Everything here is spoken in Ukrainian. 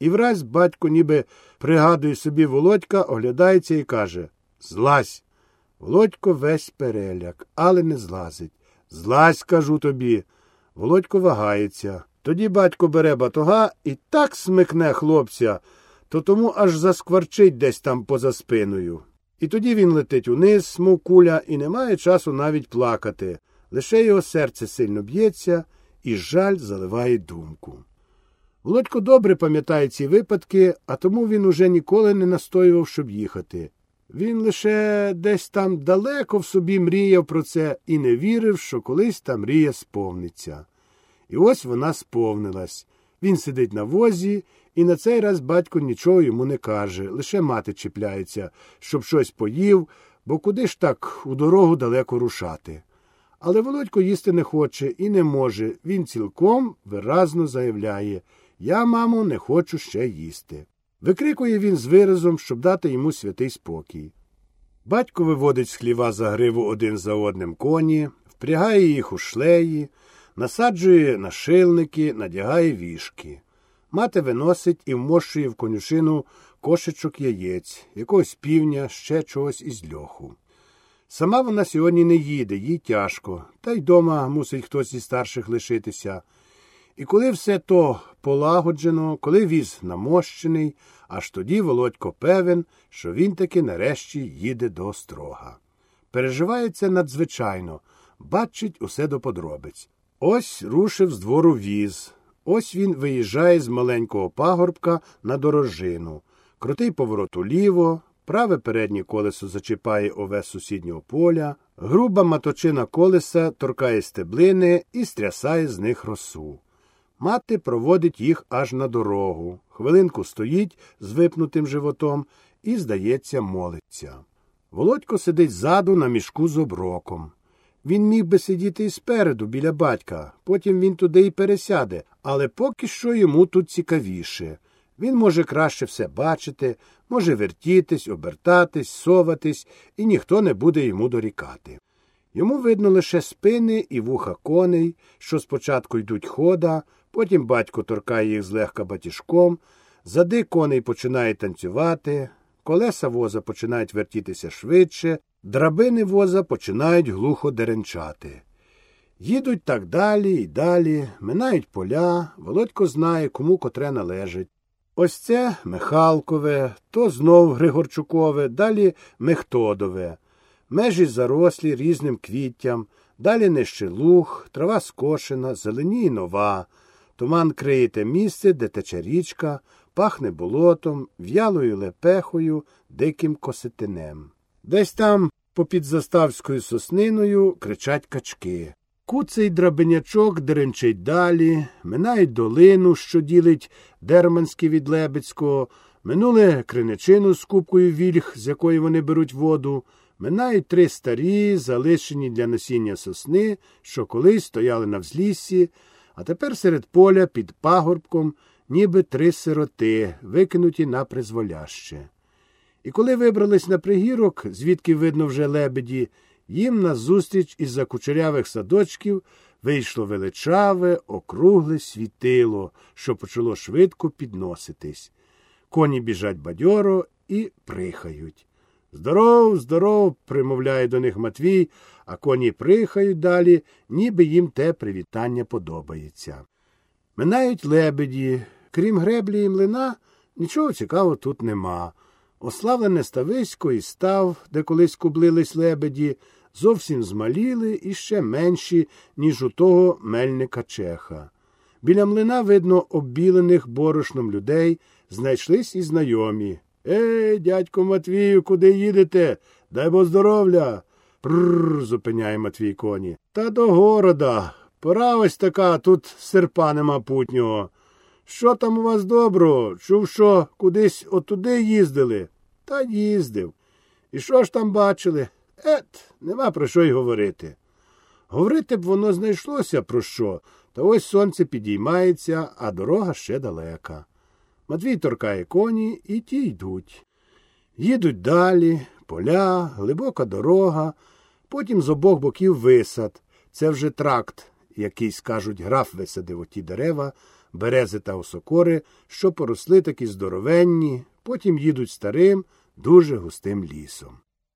І враз батько ніби пригадує собі Володька, оглядається і каже Злазь. Володько весь переляк, але не злазить. Злазь, кажу тобі. Володько вагається. Тоді батько бере батога і так смикне хлопця, то тому аж заскварчить десь там поза спиною. І тоді він летить униз, мов куля, і не має часу навіть плакати. Лише його серце сильно б'ється, і жаль заливає думку. Володько добре пам'ятає ці випадки, а тому він уже ніколи не настоював, щоб їхати. Він лише десь там далеко в собі мріяв про це і не вірив, що колись та мрія сповниться. І ось вона сповнилась. Він сидить на возі, і на цей раз батько нічого йому не каже, лише мати чіпляється, щоб щось поїв, бо куди ж так у дорогу далеко рушати. Але Володько їсти не хоче і не може. Він цілком виразно заявляє Я, мамо, не хочу ще їсти. Викрикує він з виразом, щоб дати йому святий спокій. Батько виводить з хліва за гриву один за одним коні, впрягає їх у шлеї, насаджує нашильники, надягає вішки. Мати виносить і вмощує в конюшину кошечок яєць, якогось півня, ще чогось із льоху. Сама вона сьогодні не їде, їй тяжко, та й дома мусить хтось із старших лишитися. І коли все то полагоджено, коли віз намощений, аж тоді Володько певен, що він таки нарешті їде до острога. Переживається надзвичайно, бачить усе до подробиць. Ось рушив з двору віз. Ось він виїжджає з маленького пагорбка на дорожину. Крутий поворот уліво, праве переднє колесо зачіпає овес сусіднього поля, груба маточина колеса торкає стеблини і стрясає з них росу. Мати проводить їх аж на дорогу. Хвилинку стоїть з випнутим животом і, здається, молиться. Володько сидить ззаду на мішку з оброком. Він міг би сидіти і спереду, біля батька, потім він туди і пересяде, але поки що йому тут цікавіше. Він може краще все бачити, може вертітись, обертатись, соватись, і ніхто не буде йому дорікати. Йому видно лише спини і вуха коней, що спочатку йдуть хода, потім батько торкає їх злегка батіжком, зади коней починає танцювати, колеса воза починають вертітися швидше, драбини воза починають глухо деренчати. Їдуть так далі і далі, минають поля, Володько знає, кому котре належить. Ось це Михалкове, то знов Григорчукове, далі Мехтодове. Межі зарослі різним квіттям, далі нижче луг, трава скошена, зеленіє нова. Туман криє те місце, де тече річка, пахне болотом, в'ялою лепехою, диким косетинем. Десь там, попід заставською сосниною, кричать качки. Куций драбинячок деренчить далі, минають долину, що ділить Дерманське від Лебедського, минули криничину з купкою вільг, з якої вони беруть воду, минають три старі, залишені для насіння сосни, що колись стояли на взліссі, а тепер серед поля під пагорбком, ніби три сироти, викинуті на призволяще. І коли вибрались на пригірок, звідки видно вже лебеді, їм назустріч із за кучерявих садочків вийшло величаве, округле світило, що почало швидко підноситись. Коні біжать бадьоро і прихають. Здоров, здоров, примовляє до них Матвій, а коні прихають далі, ніби їм те привітання подобається. Минають лебеді, крім греблі і млина, нічого цікавого тут нема. Ославлене стависько і став, де колись кублились лебеді, зовсім змаліли і ще менші, ніж у того мельника чеха. Біля млина видно оббілених борошном людей, знайшлись і знайомі. Ей, дядько Матвію, куди їдете? Дай бо здоров'я. Прррр, зупиняє Матвій коні. Та до города. Пора ось така, тут серпа нема путнього. Що там у вас добро? Чув, що кудись отуди їздили? Та їздив. І що ж там бачили? Ет, нема про що й говорити. Говорити б воно знайшлося про що, та ось сонце підіймається, а дорога ще далека. Матвій торкає коні, і ті йдуть. Їдуть далі, поля, глибока дорога, потім з обох боків висад. Це вже тракт, який, скажуть, граф висадив оті дерева, берези та осокори, що поросли такі здоровенні, потім їдуть старим, дуже густим лісом.